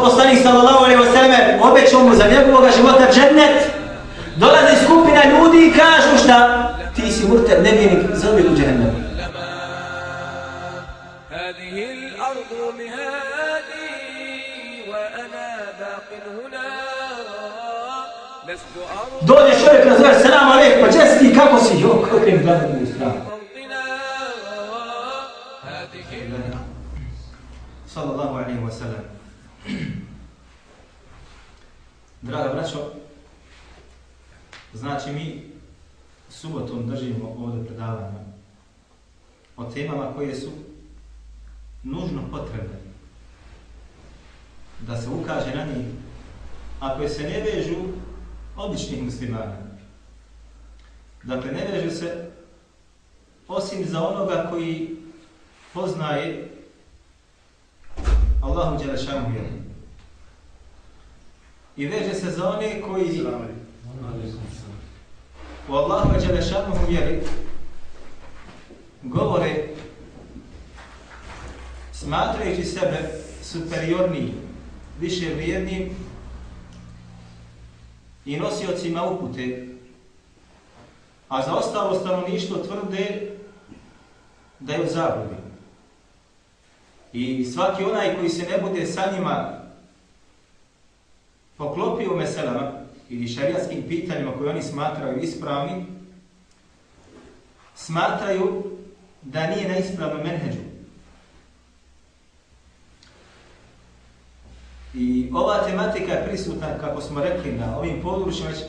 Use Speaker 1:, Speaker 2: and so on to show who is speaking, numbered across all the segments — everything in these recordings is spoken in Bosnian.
Speaker 1: Allahu poslanik sallallahu alejhi ve selleme obećao mu za njegovog života džennet. Dolazi skupina ljudi i kažu šta? Ti si murter, nevjernik, zauvijek u džehennem.
Speaker 2: هذه الأرض مهادي وأنا باق هنا لست أرض
Speaker 1: Dođe čovjek nazove, selam alejk, pa gdje si ti, kako si? Jo, kako je gledam u stranu. Draga braćo, znači mi subotom držimo ovdje predavanja o temama koje su nužno potrebne da se ukaže na njih, a koje se ne vežu običnih muslimana. Dakle, ne vežu se osim za onoga koji poznaje Allahu Đelešanu vjeru. I veže se za one koji u Allahu Đelešanu vjeri govore smatrajući sebe superiorniji, više vrijednim i nosiocima upute, a za ostalo stanovništvo tvrde da je u zabludi. I svaki onaj koji se ne bude sa njima poklopio meselama ili šarijatskim pitanjima koje oni smatraju ispravni, smatraju da nije na ispravnom menheđu. I ova tematika je prisutna, kako smo rekli, na ovim područjima već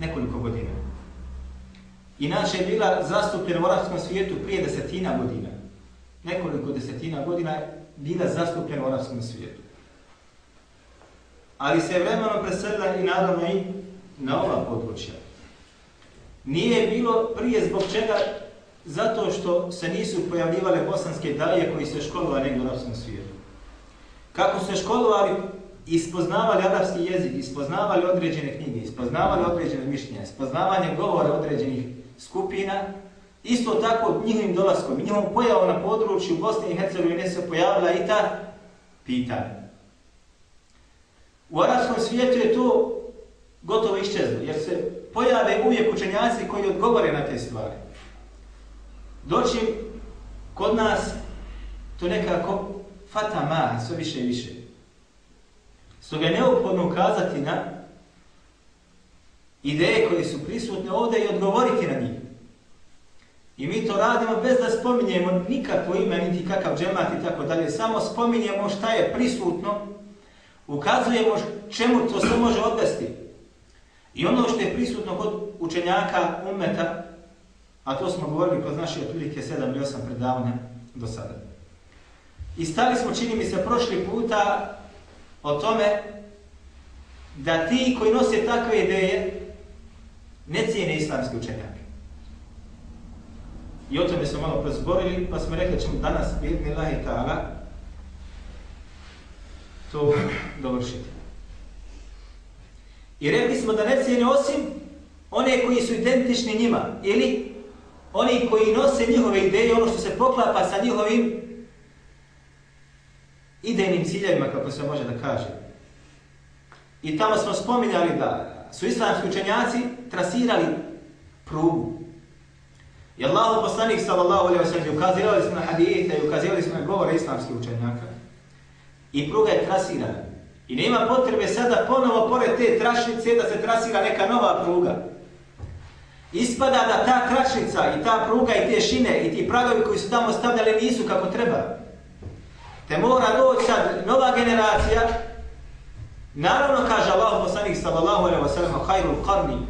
Speaker 1: nekoliko godina. Inače je bila zastupljena u arapskom svijetu prije desetina godina. Nekoliko desetina godina je bila zastupljena u arapskom svijetu. Ali se je vremenom preselila i naravno i na ova područja. Nije bilo prije zbog čega zato što se nisu pojavljivale bosanske daje koji se školovali negdje u arapskom svijetu. Kako se školovali, ispoznavali arapski jezik, ispoznavali određene knjige, ispoznavali određene mišljenja, ispoznavanje govora određenih skupina, isto tako njihovim dolaskom, njihovom pojavom na području Bosne i Hercegovine se pojavila i ta pitanja. U arabskom svijetu je to gotovo iščezlo, jer se pojave uvijek učenjaci koji odgovore na te stvari. Doći kod nas to nekako fata ma, sve više i više. Stoga je neophodno ukazati na ideje koje su prisutne ovdje i odgovoriti na njih. I mi to radimo bez da spominjemo nikakvo ime, niti kakav džemat i tako dalje. Samo spominjemo šta je prisutno, ukazujemo čemu to sve može odvesti. I ono što je prisutno kod učenjaka, umeta, a to smo govorili kroz naše otprilike 7 ili 8 predavanja do sada. I stali smo, čini mi se, prošli puta o tome da ti koji nose takve ideje ne cijene islamske učenjake. I o tome smo malo prezborili, pa smo rekli da ćemo danas, bidni lahi ta'ala, to dovršiti. I rekli smo da ne cijeni osim one koji su identični njima, ili oni koji nose njihove ideje, ono što se poklapa sa njihovim idejnim ciljevima, kako se može da kaže. I tamo smo spominjali da su islamski učenjaci trasirali prugu. I Allah poslanik sallallahu alaihi wa sallam ukazivali smo na hadijete i ukazivali smo na govore islamskih učenjaka. I pruga je trasirana. I nema potrebe sada ponovo pored te trašnice da se trasira neka nova pruga. Ispada da ta tračnica i ta pruga i te šine i ti pragovi koji su tamo stavljali nisu kako treba. Te mora doći sad nova generacija. Naravno kaže Allah poslanik sallallahu alaihi wa sallam hajru qarni.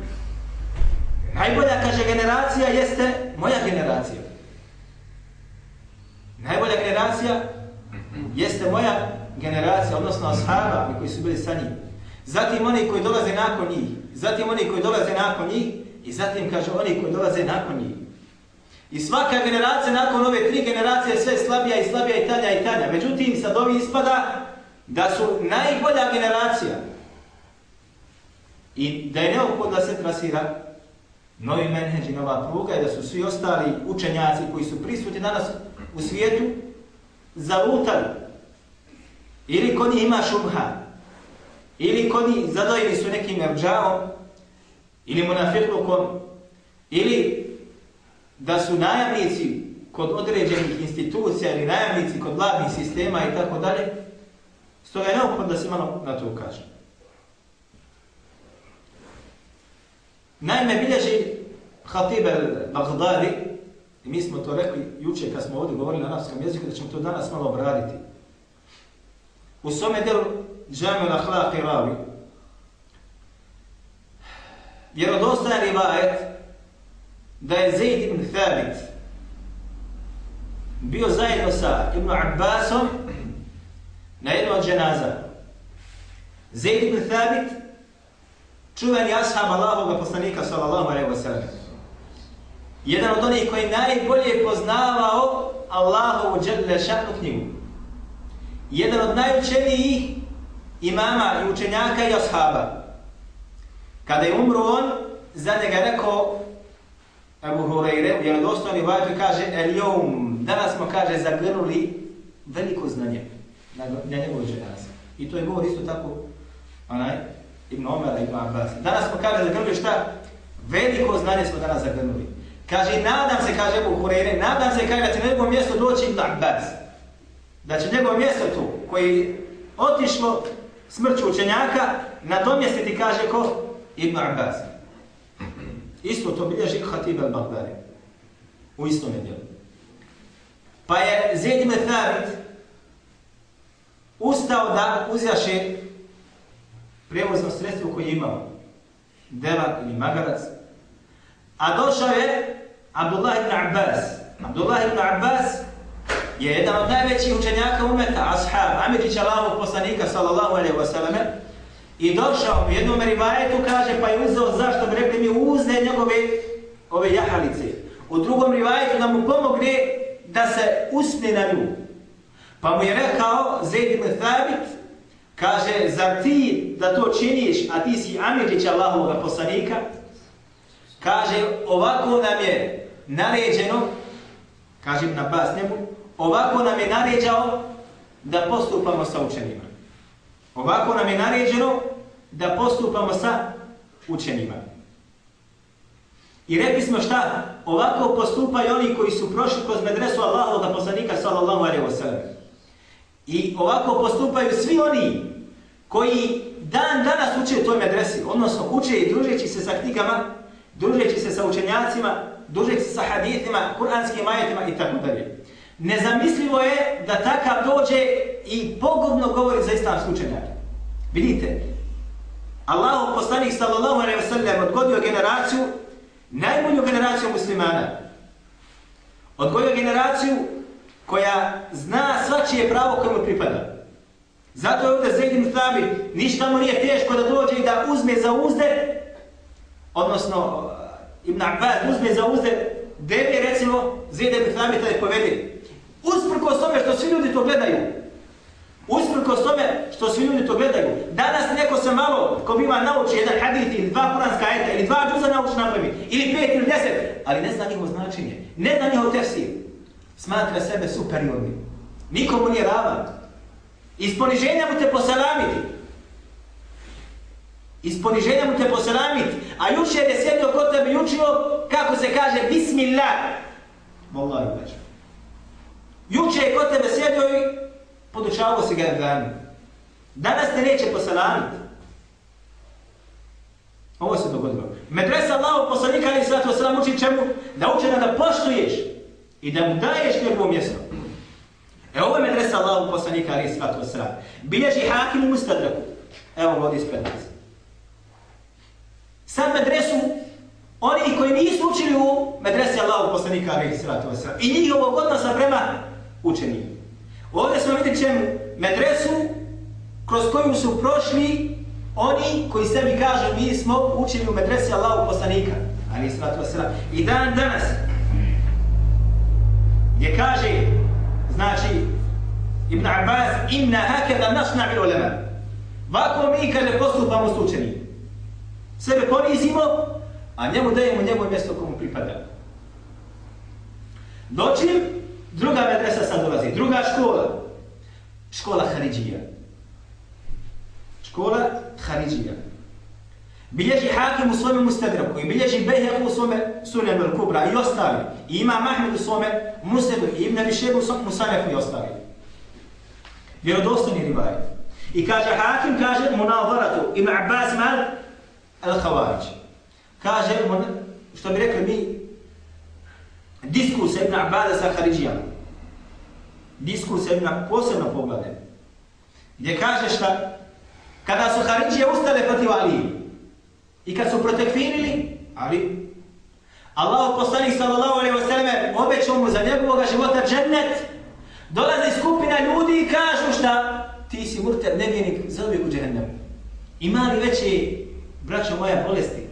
Speaker 1: Najbolja, kaže, generacija jeste moja generacija. Najbolja generacija jeste moja generacija, odnosno ashaba koji su bili sa njim. Zatim oni koji dolaze nakon njih. Zatim oni koji dolaze nakon njih. I zatim, kaže, oni koji dolaze nakon njih. I svaka generacija nakon ove tri generacije sve slabija i slabija i talja i talja. Međutim, sad ovi ispada da su najbolja generacija i da je neophodno da se trasira novi menheđ i nova pruga i da su svi ostali učenjaci koji su prisutni danas u svijetu zalutali. Ili kod njih ima šubha, ili kod njih zadojeni su nekim erđavom, ili munafiklukom, ili da su najavnici kod određenih institucija ili najavnici kod vladnih sistema i tako dalje, stoga je neophodno da se malo na to ukaže. Naime, bilježi Khatib al-Baghdadi, mi smo to rekli juče kad smo ovdje govorili na arabskom jeziku, da ćemo to danas malo obraditi. U svome delu Džamil Ahlaq i Ravi, vjerodostajan rivajet da je Zaid ibn Thabit bio zajedno sa Ibn Abbasom na jednu od dženaza. Zaid ibn Thabit, čuveni ashab Allahovog poslanika sallallahu alaihi wa sallam. Jedan od onih koji najbolje poznavao Allahovu dželle šanu knjigu. Jedan od najučenijih imama i učenjaka i ashaba. Kada je umro on, za njega rekao Abu Hurajre, u jednodostojni vajtu kaže Eljom, danas smo, kaže, zagrnuli veliko znanje na, na njegovu dženazu. I to je govor isto tako, onaj, Ibn Omer, Ibn Abbas. Danas smo, kaže, zagrnuli šta? Veliko znanje smo danas zagrnuli. Kaže, nadam se, kaže Abu Hureyre, nadam se, kaže, da će na njegovom mjestu doći Ibn Abbas. Da će njegovo mjesto tu, koji otišlo smrću učenjaka, na tom mjestu ti kaže ko? Ibn Abbas. Isto to bilježi Khatib al-Baghdari. U istom djelu. Pa je Zaid ibn Thabit ustao da uzjaše prevozno sredstvo koje je imao. Deva ili magarac. A došao je Abdullah ibn Abbas. Abdullah ibn Abbas je jedan od najvećih učenjaka umeta, ashab, Amidžić Allahov poslanika, sallallahu alaihi wa sallam, I došao u jednom rivajetu, kaže, pa je uzeo, zašto bi rekli mi, uzne njegove ove jahalice. U drugom rivajetu da mu pomogne da se usne na nju. Pa mu je rekao, Zaid ibn Thabit, kaže, za ti da to činiš, a ti si Amirđić Allahovog poslanika, kaže, ovako nam je naređeno, kaže na bas njemu, ovako nam je naređao da postupamo sa učenima. Ovako nam je naređeno da postupamo sa učenima. I rekli smo šta? Ovako postupaju oni koji su prošli kroz medresu Allahovog poslanika sallallahu alaihi wa sallam. I ovako postupaju svi oni koji dan danas uče u toj medresi, odnosno uče i družeći se sa knjigama, družeći se sa učenjacima, družeći se sa hadithima, kuranskim ajetima i tako dalje. Nezamislivo je da takav dođe i pogodno govori za islamsku učenjak. Vidite, Allahu poslanik sallallahu alejhi ve sellem odgodio generaciju, najbolju generaciju muslimana. Odgodio generaciju koja zna svačije pravo koje mu pripada. Zato je ovdje Zaid ibn Thabit, ništa mu nije teško da dođe i da uzme za uzde, odnosno eh, Ibn Abbas uzme za uzde, devi recimo Zaid ibn Thabit da je povede. Usprko tome što svi ljudi to gledaju, Usprko s tome što svi ljudi to gledaju. Danas neko se malo, ko bi ima nauči jedan hadith ili dva kuranska ajeta ili dva džuza nauči napravi, ili pet ili deset, ali ne zna njihovo značenje, ne zna njihovo tefsir. Smatra sebe superiorni. Nikomu nije ravan. Iz poniženja mu te poselamiti. Iz poniženja mu te poselamiti. A jučer je sjedio kod tebe učio kako se kaže Bismillah. Wallahi, već. Juče je kod tebe sjedio i podučavao si ga Erdanu. Danas te neće posalamiti. Ovo se dogodilo. Medresa Allahu poslanika ali sallatu wasalam uči čemu? Da učena da poštuješ i da mu daješ njegovo mjesto. E ovo je medresa Allahu poslanika ali sallatu wasalam. Bilježi hakim u mustadraku. Evo vodi ispred nas. Sad medresu Oni koji nisu učili u medresi Allahu poslanika ali sallatu wasallam i njihovog odnosa prema učeni. Ovdje smo vidjeti čemu medresu kroz koju su prošli oni koji sebi kažu mi smo učili u medresi Allahu poslanika Ali sratu wasallam. I dan danas gdje kaže znači Ibn Abbas inna hakeda nasna bil ulema. Vako mi kaže postupamo s učenim. Sebe ponizimo, a njemu dajemo njemu mjesto komu pripada. Doći, druga medresa sad dolazi, druga škola. Škola Haridžija. Škola Haridžija. Bilježi Hakim u svome Mustadraku i bilježi Behek u svome Sunan al-Kubra i ostali. I ima Mahmed u svome Musedu i Ibn Abisheb u svome Musanefu i ostali. Vjerodostojni rivajet. I kaže Hakim, kaže Munazaratu Ibn Abbas mal al-Khawarij. Kaže, što bi rekli mi, diskus Ibn Abada sa Haridžijama. Diskus Ibn posebno poglade. Gdje kaže šta? Kada su Haridžije ustale protiv Alije, I kad su protekfinili, ali Allah poslanik sallallahu alaihi wa sallam obećao mu za njegovog života džennet, dolazi skupina ljudi i kažu šta? Ti si murter, nevjenik, zauvijek u džennemu. Ima li veće, braćo moja, bolesti?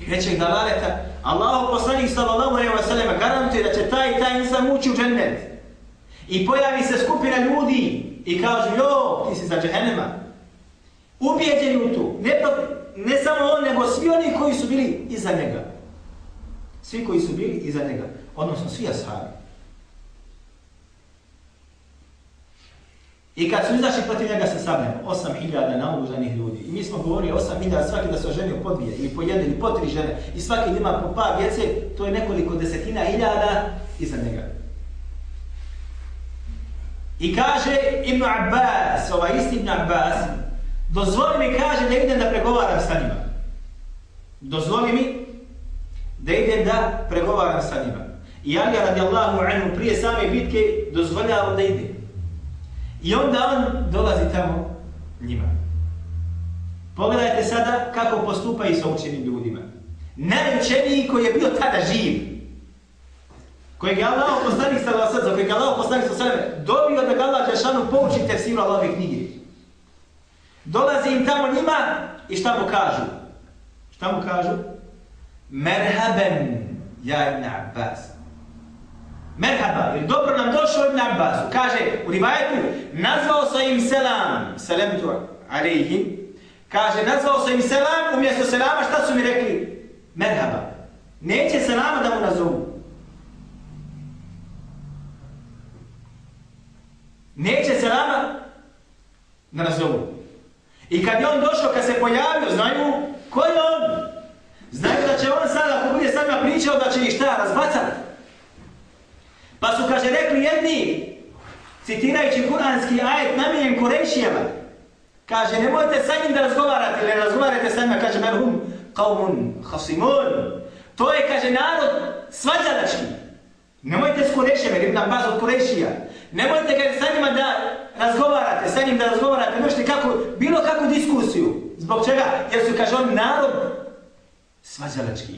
Speaker 1: I većeg dalaleta? Allahu poslanik sallallahu alejhi ve sellem garantuje da će taj taj insan ući u džennet. I pojavi se skupina ljudi i kažu, jo, ti si za džehennema. Ubijeđeni u to. Ne, ne samo on, nego svi oni koji su bili iza njega. Svi koji su bili iza njega. Odnosno, svi ashabi. I kad su izašli protiv njega sa sabljem, 8000 naoružanih ljudi. I mi smo govorili 8000 svaki da se oženio po dvije, ili po jedne, ili po tri žene. I svaki ima po par djece, to je nekoliko desetina hiljada iza njega. I kaže Ibn Abbas, ovaj isti Ibn Abbas, Dozvoli mi, kaže, da idem da pregovaram sa njima. Dozvoli mi da idem da pregovaram sa njima. I Ali radijallahu anhu prije same bitke dozvoljava da ide. I onda on dolazi tamo njima. Pogledajte sada kako postupaju sa učenim ljudima. Najučeniji koji je bio tada živ, kojeg je Allah poslanik sa za kojeg je Allah poslanik sa dobio da ga Allah Đešanu pouči tefsiru Allahove knjige. Dolazi im tamo njima i šta mu kažu? Šta mu kažu? Merhaben, ja ibn Abbas. Merhaba, ili dobro nam došlo ibn Abbasu. Kaže u rivajetu, nazvao sa im selam, selam tu. Kaže, nazvao sa im selam, umjesto selama šta su mi rekli? Merhaba. Neće selama da mu nazovu. Neće selama da nazovu. I kad je on došao, kad se pojavio, znaju ko je on? Znaju da će on sada, ako bude sada pričao, da će ih šta, razbacati. Pa su, kaže, rekli jedni, citirajući kuranski ajet namijen Kurešijama, kaže, nemojte sa njim da razgovarate, ne razgovarate sa njima, kaže, merhum, qavmun, hasimun. To je, kaže, narod svađanački. Nemojte s Kurešijama, jer nam baz od Kurešija. Nemojte, kaže, sa njima da razgovarate, sa njim da razgovarate, možete kako, bilo kakvu diskusiju. Zbog čega? Jer su, kaže on, narod svađalački.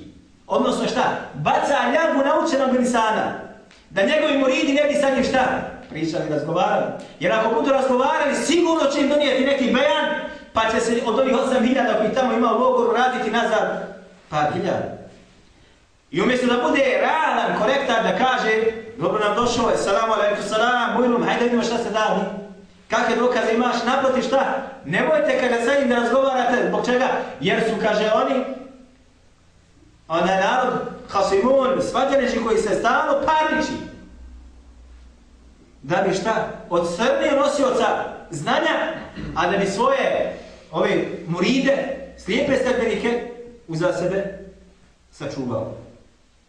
Speaker 1: Odnosno šta? Baca ljagu naučenog insana. Da njegovi muridi ne bi sa njim šta? Pričali, razgovarali. Jer ako budu razgovarali, sigurno će im donijeti neki bejan, pa će se od ovih 8000 koji tamo ima u logoru raditi nazad par hiljada. I umjesto da bude realan, korektan, da kaže, dobro nam došao je, salamu alaikum, salam, mujlum, hajde vidimo šta se dali. Kakve dokaze imaš, naproti šta? Nemojte kada sa njim da razgovarate, zbog čega? Jer su, kaže oni, onaj narod, hasimun, svađaneći koji se stalno parniči. Da bi šta? Od srne nosioca znanja, a da bi svoje ove muride, slijepe stepenike, uza sebe sačuvao.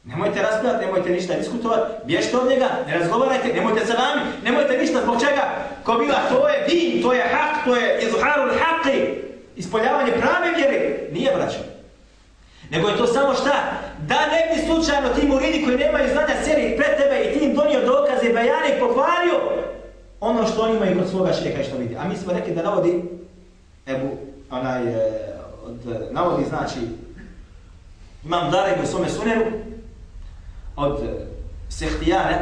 Speaker 1: Nemojte raspravati, nemojte ništa diskutovati, bježite od njega, ne razgovarajte, nemojte sa vami, nemojte ništa, zbog čega? Ko bila, to je din, to je hak, to je izharul haqi, ispoljavanje prave vjere, nije vraćan. Nego je to samo šta? Da ne bi slučajno ti muridi koji nemaju znanja sjeri pred tebe i ti im donio dokaze, bajane i pohvalio ono što oni imaju kod svoga šeha i što vidi. A mi smo rekli da navodi, ebu, onaj, e, od, e, navodi znači Imam Dareg u svome suneru od e, Sehtijana,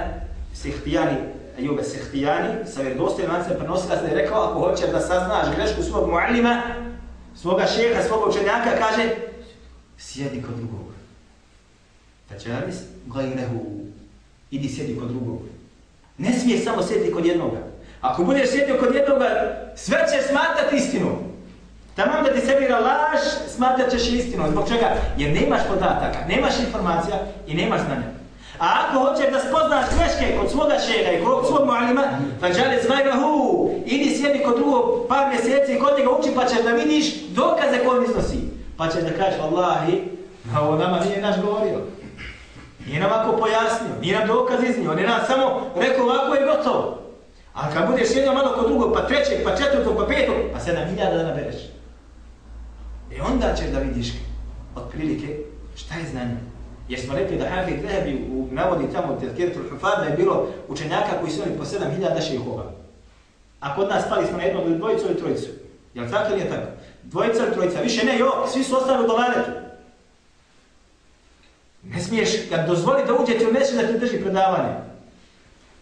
Speaker 1: Sehtijani, Ejube Sehtijani, sa vjerodostojnim lancem prenosila se da je rekao, ako hoćeš da saznaš grešku svog muallima, svoga šeha, svog učenjaka, kaže, sjedi kod drugog. Znači, Tačaris, gajrehu, idi sjedi kod drugog. Ne smije samo sjediti kod jednoga. Ako budeš sjedio kod jednoga, sve će smatrati istinu. Tamam da ti servira laž, smatrat ćeš istinu. Zbog čega? Jer nemaš podataka, nemaš informacija i nemaš znanja. A ako hoćeš da spoznaš greške kod svoga šega i kod svog mualima, pa žele zvajrahu, idi sjedi kod drugog par mjeseci i kod njega uči pa ćeš da vidiš dokaze koje on iznosi. Pa ćeš da kažeš, Allahi, ovo nama nije naš govorio. Nije nam ako pojasnio, nije nam dokaz iznio, on je nam samo rekao ovako je gotovo. A kad budeš sjedio malo kod drugog, pa trećeg, pa četvrtog, pa petog, pa sedam hiljada da nabereš. E onda ćeš da vidiš otprilike šta je znanje. Jer smo rekli da Hafid Zahebi u navodi tamo Tezkiritul Hufad da je bilo učenjaka koji su imali po sedam hiljada šehova. A kod nas spali smo na jednom dvojicu ili trojicu. Jel tako ili je tako? Dvojica ili trojica, više ne, jo, svi su ostali u dolaretu. Ne smiješ, kad dozvoli da uđe ti u mesi da ti drži predavanje.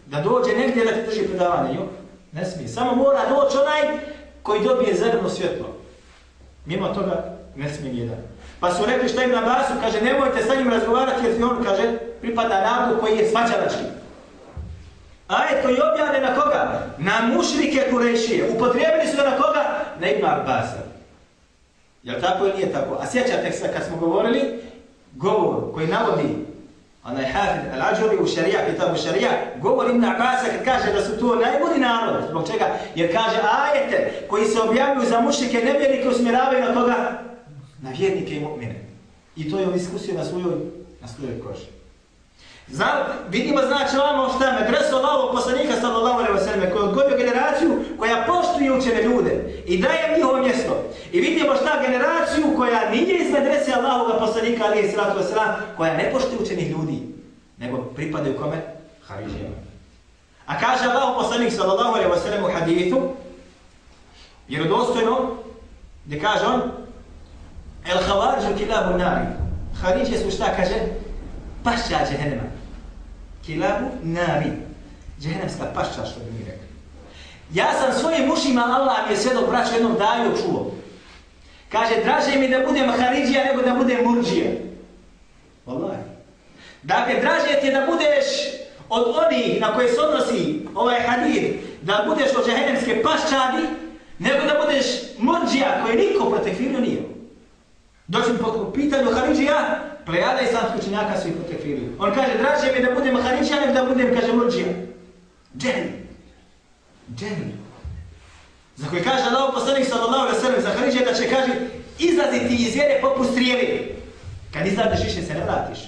Speaker 1: Da dođe negdje da ti drži predavanje, jo? Ne smije. Samo mora doći onaj koji dobije zeleno svjetlo. Mimo toga ne smije nijedan. Pa su rekli šta im na basu, kaže nemojte sa njim razgovarati jer on kaže pripada narodu koji je svađalački. Ajet koji objavlja na koga? Na mušrike Kurešije. Upotrijebili su ga na koga? Na Ibn Abbasa. Jel tako ili nije tako? A sjećate se kad smo govorili, govor koji navodi onaj Hafid al-Ađuri u šarija, kitabu šarija, govor Ibn Abasa kad kaže da su to najbolji narod. Zbog čega? Jer kaže ajete koji se objavljuju za mušike nevjernike usmjeravaju na koga? Na vjernike i mu'mine. I to je on iskusio na svojoj, na svojoj koži. Zna, vidimo znači ovamo šta je dreso lavo poslanika sallallahu alaihi wa sallam koji je odgojio generaciju koja poštuje učene ljude i daje njihovo mjesto. I vidimo šta generaciju koja nije iz medrese Allahoga poslanika alaihi sallatu wa sallam koja ne poštuje učenih ljudi nego pripadaju kome? Haridžijama. A kaže Allah poslanik sallallahu alaihi wa sallam u hadithu vjerodostojno gdje kaže on El havarđu kilabu nari. Haridžije su šta kaže? pašća džehennema. Kilabu nari. Džehennemska pašća, što bi mi rekli. Ja sam svojim ušima, Allah mi je sve dok braću jednom daju čuo. Kaže, draže mi da budem Haridžija nego da budem Murđija. Wallahi. Dakle, draže ti da budeš od onih na koje se odnosi ovaj hadir, da budeš od džehennemske paščadi, nego da budeš Murđija koji niko protekfirio nije. Doći po pitanju Haridžija, plejada islamskih učenjaka su ih potekfirili. On kaže, draže mi da budem Haridžija, da budem, kaže, Murđija. Džehli. Džehli. Za koji kaže Allah poslanik sallallahu alaihi sallam za Haridžija da će, kaže, izlaziti iz vjere poput strijeli. Kad izlaziš više se ne vratiš.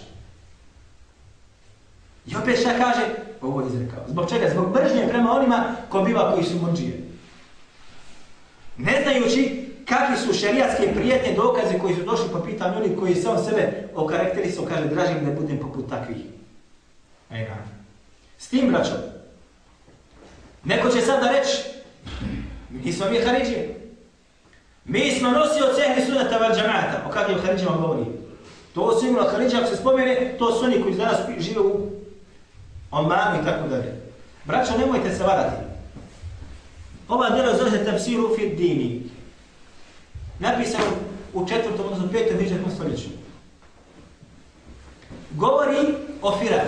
Speaker 1: I opet šta kaže? Ovo je izrekao. Zbog čega? Zbog bržnje prema onima ko biva koji su murđije. Ne znajući kakvi su šerijatske prijetne dokaze koji su došli po pitanju oni koji se on sebe okarakterisao, kaže, dražim da budem poput takvih. Ejna. S tim, braćom, neko će sad da reći, mi smo mi Haridžije. Mi smo nosio cehli sunata val džamata. O kakvim Haridžima govori? To su imala Haridža, ako se spomene, to su oni koji danas žive u Omanu i tako dalje. Braćo, nemojte se varati. Ova djela zove se tafsiru fi dini napisano u četvrtom, odnosno petom hiđarskom stoljeću. Govori o firah.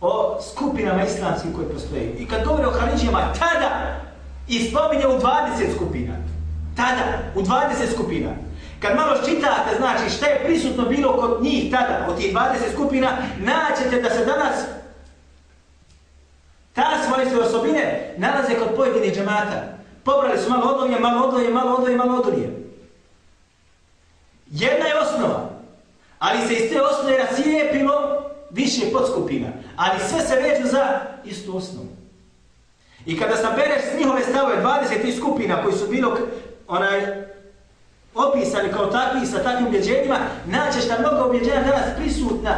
Speaker 1: O skupinama islamskih koje postoje. I kad govori o Haridžijama, tada ispominje u 20 skupina. Tada, u 20 skupina. Kad malo čitate, znači šta je prisutno bilo kod njih tada, od tih 20 skupina, naćete da se danas ta svoje osobine nalaze kod pojedinih džemata. Pobrali su malo odolje, malo odolje, malo odolje, malo odolje. Jedna je osnova, ali se iz te osnove rasijepilo više podskupina, ali sve se vežu za istu osnovu. I kada sabereš s njihove stavove 20 skupina koji su bilo onaj, opisani kao takvi sa takvim ubjeđenjima, naćeš da mnogo ubjeđenja danas prisutna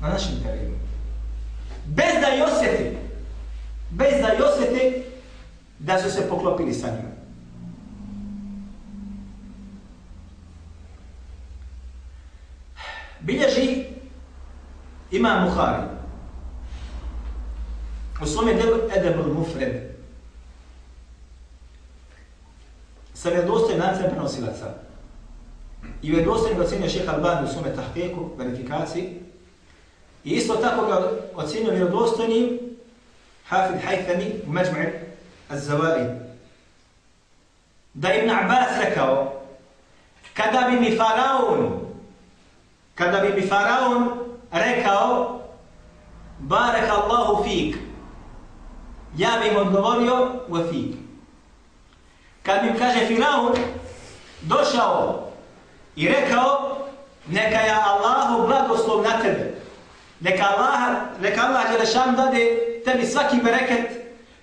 Speaker 1: na našem terenu. Bez da i osjeti, bez da i osjeti da su se poklopili sa njima. Bilježi ima Buhari. U svome delu Edebul Mufred. Sa vjerodostojim lancem prenosilaca. I vjerodostojim ga ocenio šeha Albani u svome tahkeku, verifikaciji. I isto tako ga ocenio vjerodostojnim Hafid Haythami u Međmu'i Az-Zawaid. Da Ibn Abbas rekao, kada bi mi Faraon, kada bi mi Faraon rekao, Barek Allahu fik, ja bi im odgovorio wa fik. Kad mi kaže Firaun, došao i rekao, neka ja Allahu blagoslov na tebe, neka Allah, neka Allah Đelešan dade tebi svaki bereket,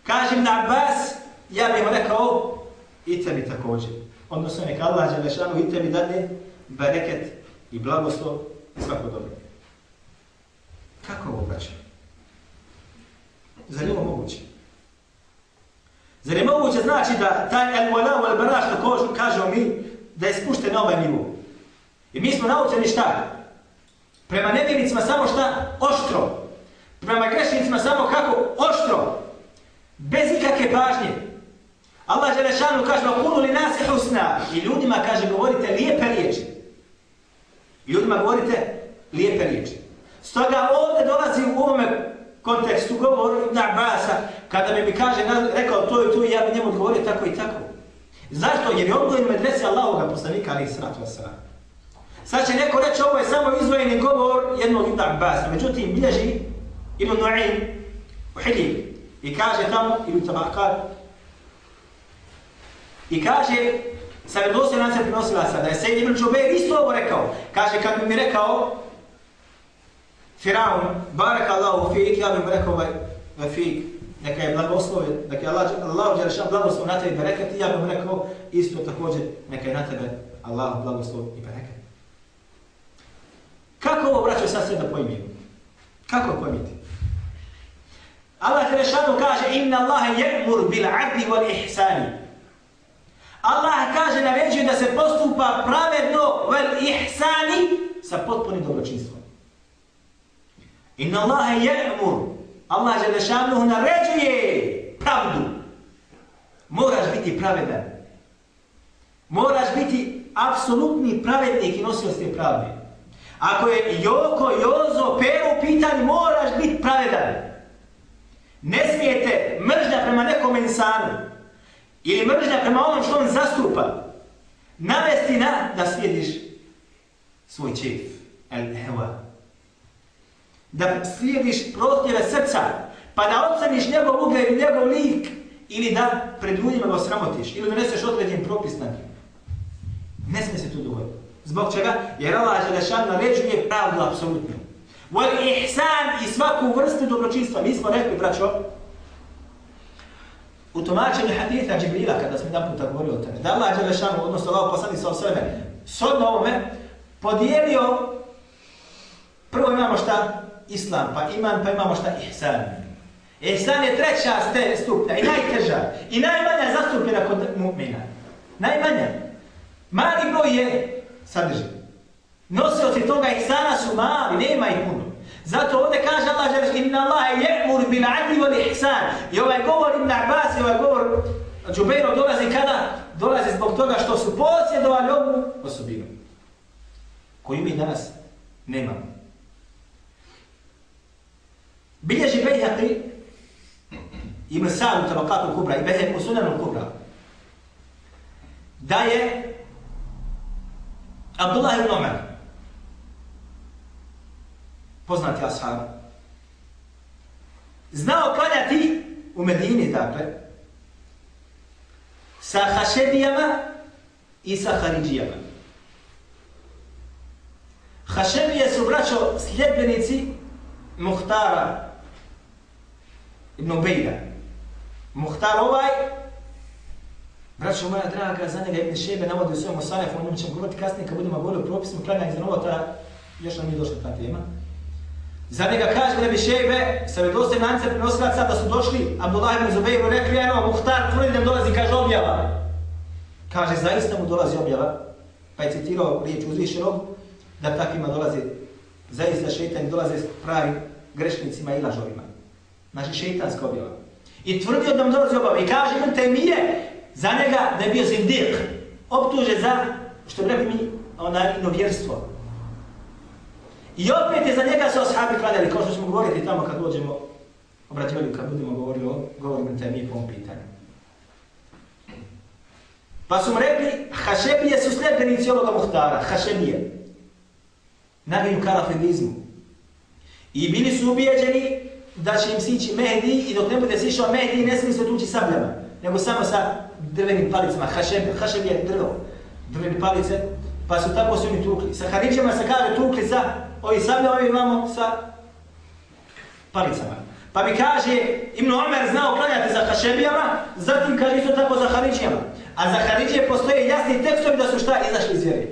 Speaker 1: kažem Ibn Abbas, ja bih mu rekao, i tebi također. Odnosno neka Allah Đelešanu i tebi dade bereket i blagoslov i svako dobro. Kako ovo braće? Zar je ovo moguće? Zar je moguće znači da taj el-wala wal-bara što kažemo mi, da je spušten na ovaj nivu? I mi smo naučeni šta? Prema nevjernicima samo šta? Oštro. Prema grešnicima samo kako? Oštro. Bez ikakve pažnje. Allah Želešanu kaže wa kunu li nasi husna. I ljudima kaže govorite lijepe riječi. Ljudima govorite lijepe riječi. Stoga ovdje dolazi u ovome kontekstu govor Ibn Abasa, kada mi mi kaže, rekao to i to, ja bi njemu govorio tako i tako. Zašto? Jer je odgojen medresi Allahoga poslanika, ali i sratu wasalamu. Sad će neko reći ovo je samo izvojeni govor jednog Ibn Abbas. Međutim, bilježi Ibn Nu'in u Hilji i kaže tamo Ibn Tabakar i kaže sa redosti nam prenosilaca, da je Sejid Ibn Čubeir isto ovo rekao. Kaže kad bi mi rekao Firaun, barak Allahu fik, ja bih mu rekao ovaj, fik, neka je blagoslov, neka je Allah, Allah Đerašan blagoslov na tebi bereket, ja bih mu rekao isto također, neka je na tebe Allah blagoslov i bereket. Kako ovo braćo sad sve da pojmimo? Kako pojmiti? Allah Hrešanu kaže Inna Allahe je'mur bil adli wal ihsani. Allah kaže naređuje da se postupa pravedno vel ihsani sa potpunim dobročinstvom. Inna Allahe je'mur. Allah Hrešanu naređuje pravdu. Moraš biti pravedan. Moraš biti apsolutni pravednik i nosilac te pravde. Ako je Joko, Jozo, Pero pitan, moraš biti pravedan. Ne smijete mržnja prema nekom insanu ili mržnja prema onom što on zastupa navesti na da slijediš svoj čef, el heva. Da slijediš protjeve srca, pa da oceniš njegov ugled i njegov lik ili da pred ljudima ga sramotiš ili doneseš određen propis na njim. Ne smije se tu dogoditi. Zbog čega? Jer Allah Želešan naređuje pravdu apsolutno. Wal ihsan i svaku vrstu dobročinstva. Mi smo rekli, braćo, u tumačenju haditha Džibrila, kada smo jedan puta govorili o tome, da Allah Đelešanu, odnosno Allah poslani sa osreme, sodno ovome, podijelio, prvo imamo šta? Islam, pa iman, pa imamo šta? Ihsan. Ihsan je treća ste stupnja i najteža i najmanja zastupljena kod mu'mina. Najmanja. Mali broj je sadrži. Nosioci toga ihsana su mali, nema ih puno. Zato ovdje kaže Allah žele, inna Allahe je'mur bil adli wal ihsan. I ovaj govor Ibn Abbas i ovaj govor Džubeirov dolazi kada? Dolazi zbog toga što su posjedovali ovu osobinu. Koju mi danas nemamo. Bilježi Bejhaqi i Msa'u tabakatu kubra i Bejhaqi sunanu kubra da je Abdullah ibn Umar. Poznati ashab. Znao klanjati u Medini, dakle, sa Hašebijama i sa Haridžijama. Hašebije su, braćo, sljedbenici Muhtara ibn Ubejda. Muhtar ovaj Braćo moja draga, za njega Ibn Šebe navodi u svojom Osanefu, o njemu ćemo govoriti kasnije kad budemo govorili o propisima klanjanja za novota, još nam nije došla ta tema. Za njega kaže da bi Šebe, sa vedostim nance prenosilaca da su došli, Abdullah ibn Zubeiru rekli, eno, Muhtar, tvrdi da dolazi, kaže objava. Kaže, zaista mu dolazi objava, pa je citirao riječ uzvišenog, da takvima dolazi Zaista šeitan dolaze s pravim grešnicima i lažovima. Znači šeitanska objava. I tvrdio da mu dolazi objava. I kaže im te za njega da je bio zindik. Optuže za, što bi rekli mi, onaj inovjerstvo. I opet je za njega se oshabi kladali, kao što ćemo govoriti tamo kad dođemo, obraćivali kad budemo govorili o govorimo te po ovom pitanju. Pa su mu rekli, Hašebije su sljepenici ovoga Muhtara, Hašebije. Nabiju karafedizmu. I bili su ubijeđeni da će im sići Mehdi i dok ne bude sišao Mehdi ne smije se tući sabljama, nego samo sa drvenim palicama. Hašeb, Hašeb je drvo, drvene palice, pa su tako su mi tukli. Sa Haridžama se kaže tukli za ovi sablja, ovi imamo sa palicama. Pa mi kaže, Ibn Omer znao klanjati za Hašebijama, zatim kaže isto tako za Haridžijama. A za Haridžije postoje jasni tekstovi da su šta izašli iz vjere.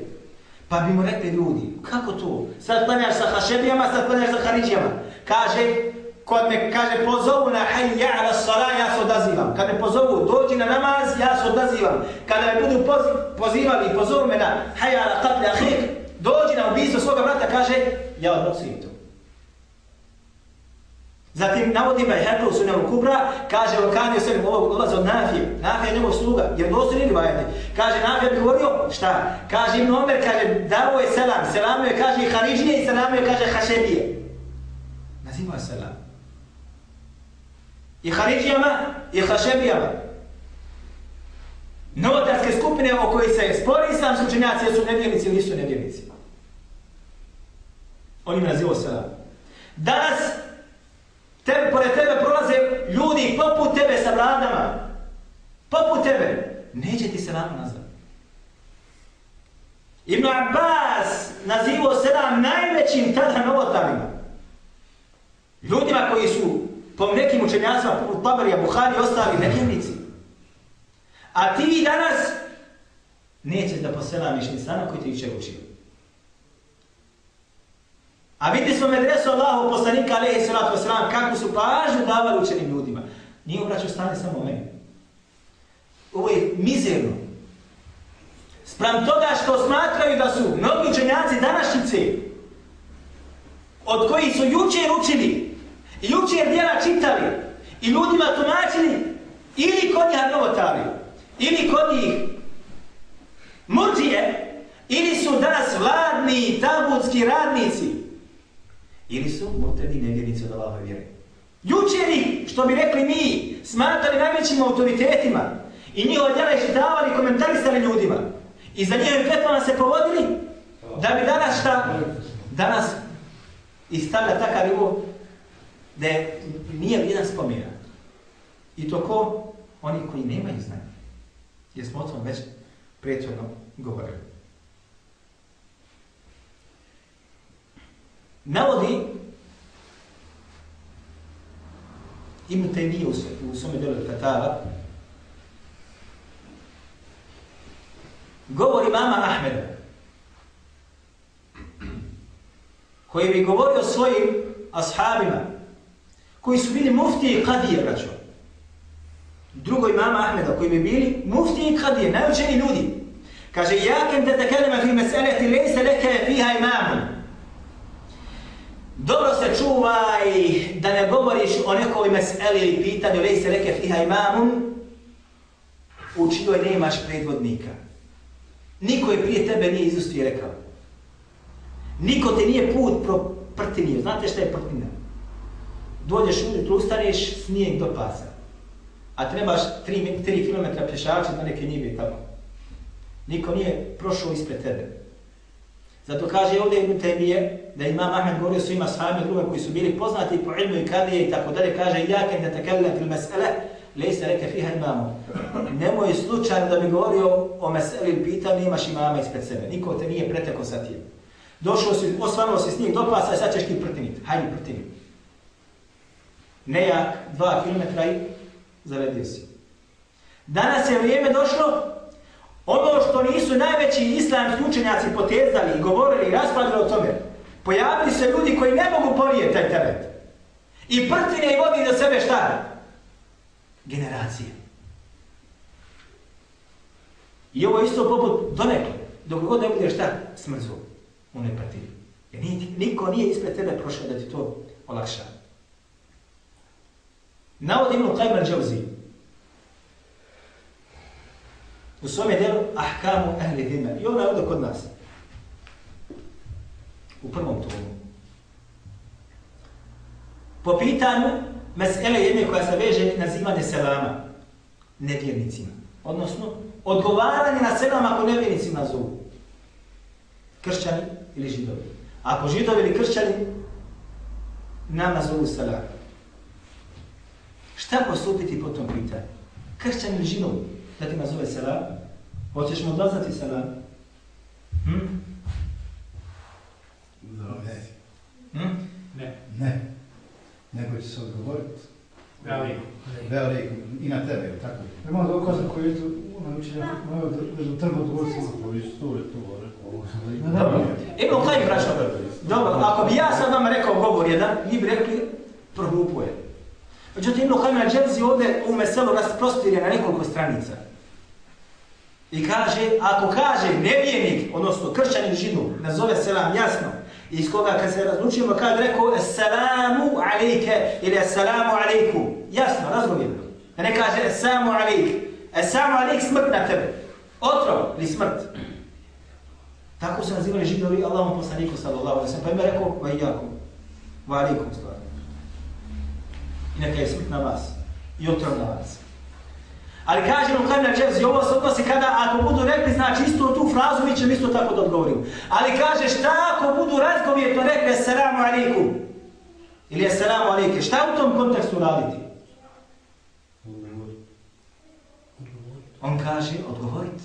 Speaker 1: Pa bi mu rekli ljudi, kako to? Sad klanjaš sa Hašebijama, sad klanjaš za Haridžijama. Kaže, kod me kaže pozovu na hayya ala sala ja se odazivam. Kad me pozovu dođi na namaz ja se odazivam. Kada me budu pozivali pozovu me na hayya ala qatl akhik ubistvo svoga brata kaže ja odnosim to. Zatim navodi me Heklu kubra, kaže on je sve ovog dolaze od Nafije. Nafija je njegov sluga, jer dosti nidi vajati. Kaže Nafija bi govorio, šta? Kaže Ibn Omer, kaže davo je selam. Selam je kaže Haridžije i selam je kaže Hašebije. Naziva je selam. I Haridžijama i Hašebijama. Novotarske skupine o kojoj se spori islamski učenjaci, su nevjernici ili nisu nevjernici. Oni mi nazivaju selam. Danas Tebe, pored tebe prolaze ljudi poput tebe sa vladama. Poput tebe. Neće ti se nazvat. Ibn Abbas nazivao selam najvećim tada novotarima. Ljudima koji su po nekim učenjacima, poput Tabarija, Buhari i ostali nevjernici. A ti danas nećeš da poselamiš ni sana koji ti uče učio. A vidi smo medresu Allahu poslanika alaihi salatu wasalam kako su pažnju davali učenim ljudima. Nije obraćao stane samo meni. Ovo je mizerno. Sprem toga što smatraju da su mnogi učenjaci današnjice od koji su jučer učili i jučer djela čitali i ljudima tumačili ili kod njih novotari ili kod njih murđije ili su danas vladni tabutski radnici Ili su mutedi nevjernici od Allahove vjere. Jučeri, što bi rekli mi, smatrali najvećim autoritetima i njihova djela iščitavali i komentarisali ljudima. I za njihove fetvama se povodili da bi danas šta? Danas istavlja takav rivo da nije vrijedan spomena. I to ko? Oni koji nemaju znanja. Jer smo o tom već prijateljno govorili. Navodi Ibn Taymiyyah u svome delu Katara govori mama Ahmeda koji bi govorio svojim ashabima koji su bili mufti i kadije, braćo. Drugo imama Ahmeda koji bi bili mufti i kadije, najučeni ljudi. Kaže, ja kem te tekelema fi meseleti, lejse leke fiha imamun. Dobro se čuvaj da ne govoriš o nekoj meseli ili pitanju, lej se reke fiha imamun, u čijoj nemaš predvodnika. Niko je prije tebe nije izustio rekao. Niko te nije put proprtinio. Znate šta je prtina? Dođeš ujutru, ustaneš, snijeg do pasa. A trebaš 3 km pješača na neke njive tamo. Niko nije prošao ispred tebe. Zato kaže ovdje Ibn Taymiye da ima Ahmed govorio svima sahami druga koji su bili poznati po ilmu i kadije i tako dalje, kaže ja ne tekelem fil mesele, lejse reke fiha imamu. Nemoj slučajno da bi govorio o meseli ili pitanju, nemaš imama ispred sebe. Niko te nije preteko sa tim. Došao si, osvanuo si s njim do pasa i sad ćeš ti prtiniti. Hajde prtini. Nejak, dva kilometra i zaredio si. Danas je vrijeme došlo Ono što nisu najveći islamski učenjaci potezali i govorili i raspravili o tome, pojavili se ljudi koji ne mogu porijeti taj teret. I prtine i vodi za sebe šta? Generacije. I ovo isto poput donekle, dok god ne bude šta? Smrzu u neprtini. Jer niti, niko nije ispred tebe prošao da ti to olakša. Navod u Qajman Džavzi. U svome delu Ahkamu Ahli Dime. I ona je ovdje kod nas. U prvom tomu. Po pitanju mesele jedne koja se veže nazivanje selama nevjernicima. Odnosno, odgovaranje na selam ako nevjernicima zovu. Kršćani ili židovi. Ako židovi ili kršćani, nam nazovu selam. Šta postupiti po tom pitanju? Kršćan ili židovi da ti nazove selam? Hoćeš mu odlaznati selam? Hm?
Speaker 3: Ne.
Speaker 1: Hm?
Speaker 4: Ne.
Speaker 3: Ne. Nego će se odgovoriti.
Speaker 4: Veliko.
Speaker 3: Veliko. I na tebe, je tako?
Speaker 5: Ima dokaza koji je naučenja, malo da, da treba odgovoriti.
Speaker 3: Ovi sto je to rekao.
Speaker 5: Da, da.
Speaker 1: Evo kaj braćo. Dobro, ako bi ja sad vam rekao govor jedan, vi bi rekli prohlupuje. Međutim, Ibn Hamina Dželzi ovdje u meselu rasprostirje na nekoliko stranica. I kaže, ako kaže nevijenik, odnosno kršćanin židu, nazove selam jasno, iz koga kad se razlučimo, kad rekao Assalamu alejke ili Assalamu alejku. Jasno, razgovjerno. Da ne kaže Assalamu alejk. Assalamu alejk smrt na tebe. Otrov ili smrt. Tako su nazivali židovi Allahom poslaniku sallallahu alaihi sallam. Pa ima je rekao, va i. Va alaikum stvar. I neka je smrt na vas. I otrov na vas. Ali kaže nam Kajna Dževzi, ovo se odnosi kada ako budu rekli, znači isto tu frazu, mi ćemo isto tako da odgovorimo. Ali kaže šta ako budu razgovjetno rekli Assalamu alaikum. Ili Assalamu alaikum. Šta u tom kontekstu raditi? On kaže odgovoriti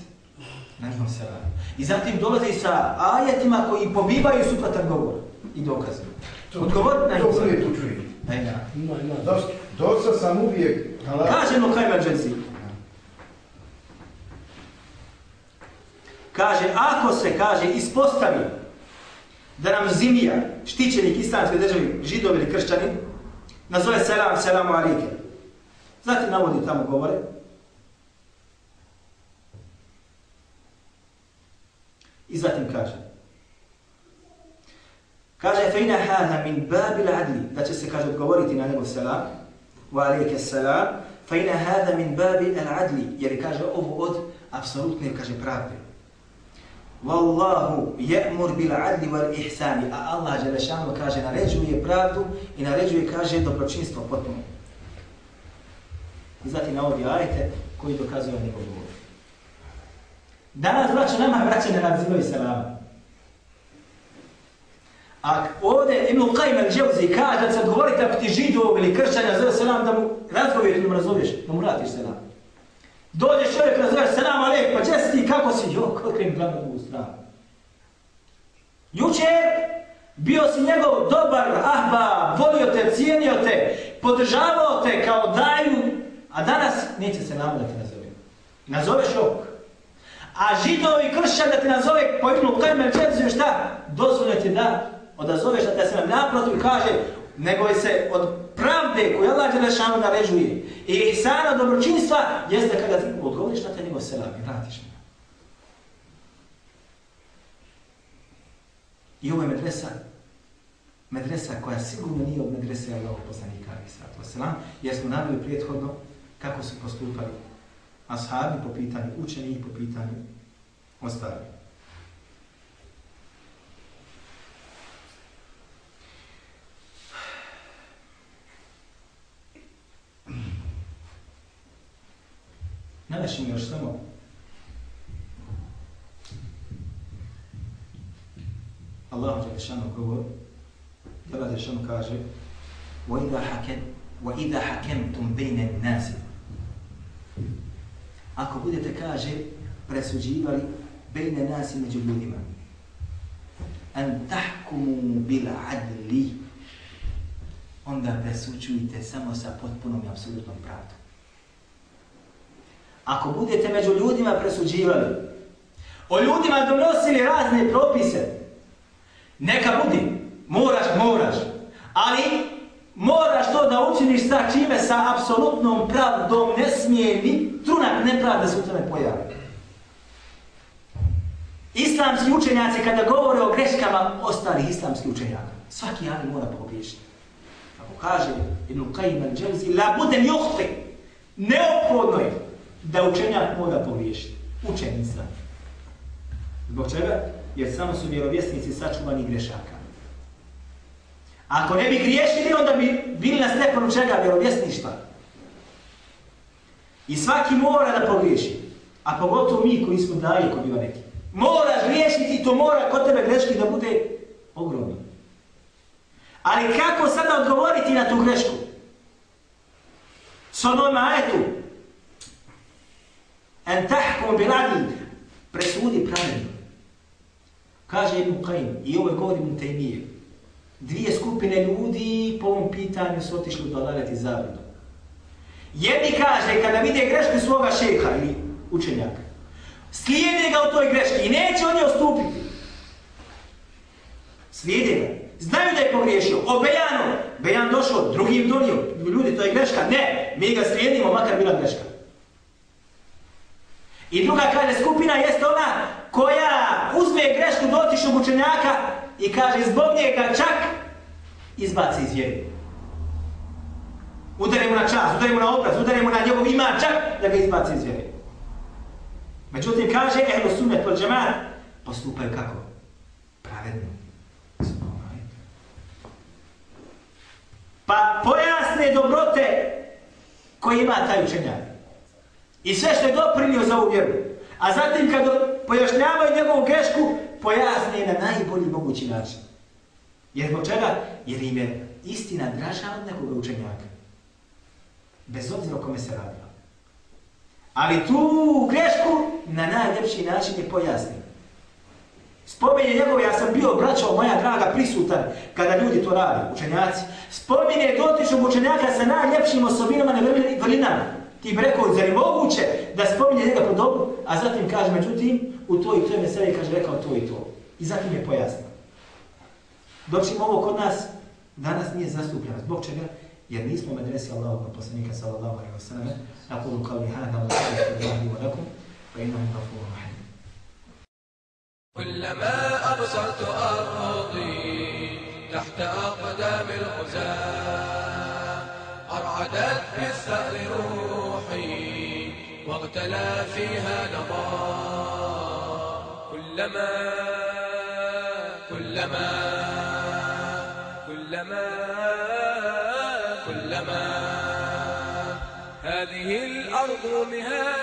Speaker 1: na selam. I zatim dolazi sa ajetima koji pobivaju suprotan govor i dokaze. Odgovoriti na njihom
Speaker 3: To prvi
Speaker 1: selam.
Speaker 3: tu čujem.
Speaker 1: Ajna.
Speaker 4: Ima, ima.
Speaker 3: Dosta, sam uvijek...
Speaker 1: Kaže no Kajma Dževzi. Kaže, ako se, kaže, ispostavi da nam zimija, štićenik islamske državi, židovi ili kršćani, nazove selam, selamu alike. Zatim navodi tamo govore. I zatim kaže. Kaže, fejna hada min babil adli, da će se, kaže, odgovoriti na njegov selam, wa alike selam, fejna hada min babil adli, jer kaže ovo od apsolutne, kaže, pravde. Wallahu ya'mur bil 'adli wal ihsani. A Allah dželešanu kaže naređuje pravdu i naređuje kaže dobročinstvo potpuno. I zatim navodi ajete koji dokazuju njegov govor. Danas braćo nama braće ne nazivaju selama. A ovdje Ibn Qayyim al-Jawzi kaže da se odgovorite ako ti židov ili kršćanja zove selam da mu razgovoriš ili mu razoveš, da mu vratiš selam. Dođe čovjek razveš, selam alek, pa gdje si kako si? Jo, kokrim glavno drugu stranu. Jučer bio si njegov dobar ahba, volio te, cijenio te, podržavao te kao daju, a danas neće se nama da te nazove. Nazoveš ovog. A židovi kršćan da te nazove po Ibnu Kajmer Četiziju šta? Dozvoljno ti da odazoveš da te se nam naprotiv kaže nego se od pravde koju Allah Đelešanu narežuje i ihsana dobročinstva jeste kada ti odgovoriš na te njegov selam i vratiš mi. I ovo je medresa, medresa koja sigurno nije od medrese Allahog poslanika ali Sratu wasalam, jer smo navili prethodno kako su postupali ashabi po pitanju učenih, po pitanju ostali. Nadašim još samo Allah Đelešanu govor, Allah Đelešanu kaže وَإِذَا حَكَمْ وَإِذَا حَكَمْتُمْ بَيْنَ النَّاسِ Ako budete, kaže, presuđivali bejne nasi među ljudima, an tahkumu bil adli, onda presuđujte samo sa potpunom i apsolutnom pravdom. Ako budete među ljudima presuđivali, o ljudima donosili razne propise, neka budi, moraš, moraš, ali moraš to da učiniš sa čime, sa apsolutnom pravdom, ne smije ni trunak nepravda se u tome pojavi. Islamski učenjaci kada govore o greškama ostalih islamskih učenjaka. Svaki ali mora pogriješiti. Ako kaže Ibn Qayyim al-Jawzi, la budem juhti, neophodno je da učenjak mora pogriješiti. Učenica. Zbog čega? Jer samo su vjerovjesnici sačuvani grešaka. Ako ne bi griješili, onda bi bili na stepanu čega vjerovjesništva. I svaki mora da pogriješi. A pogotovo mi koji smo daje ko biva neki. Moraš griješiti i to mora kod tebe greški da bude ogromno. Ali kako sada odgovoriti na tu grešku? S onom ajetu. En tahkum bi adl. Presudi pravedno. Kaže Ibn Qajim, i ovo je govorim u Tejmije, dvije skupine ljudi po ovom pitanju su otišli do i zavrdu. Jedni kaže, kada vide grešku svoga šeha ili učenjaka, slijede ga u toj greški i neće on je ostupiti. Slijede ga. Znaju da je pogriješio. O Bejanu. Bejan došao, drugim donio. Ljudi, to je greška. Ne, mi ga slijedimo, makar bila greška. I druga kaže, skupina jeste ona koja uzme grešku dotišnog učenjaka i kaže, zbog njega čak izbaci iz vjeru. Udarimo na čas, udarimo na obraz, udarimo na njegov ima čak da ga izbaci iz vjeru. Međutim, kaže, ehlo sunet od džemat, postupaju kako? Pravedno. Pa pojasne dobrote koje ima taj učenjak. I sve što je doprinio za ovu vjeru. A zatim kad pojašnjavaju njegovu grešku, pojasne na najbolji mogući način. Jer zbog čega? Jer im je istina draža od nekoga učenjaka. Bez obzira o kome se radilo. Ali tu grešku na najljepši način je pojasnio. Spominje njegove, ja sam bio, braćo moja draga, prisutan kada ljudi to radi, učenjaci. Spominje dotičnog učenjaka sa najljepšim osobinama na vrlinama Ti bi rekao, zar je moguće da spominje njega po dobru, a zatim kaže, međutim, u to i to je mesele, kaže, rekao to i to. I zatim je pojasnio. Dočim ovo kod nas, danas nije zastupljeno. Zbog čega? Jer nismo medresi Allahog poslanika sallallahu alaihi wa sallam. Nakulu kao li hana, wa sallallahu wa lakum, wa innahu gafuru rahim.
Speaker 2: كلما أبصرت أرضي تحت أقدام الغزاة أرعدت بالثأر روحي واغتلى فيها نظى كلما كلما كلما كلما. هذه الأرض مهادي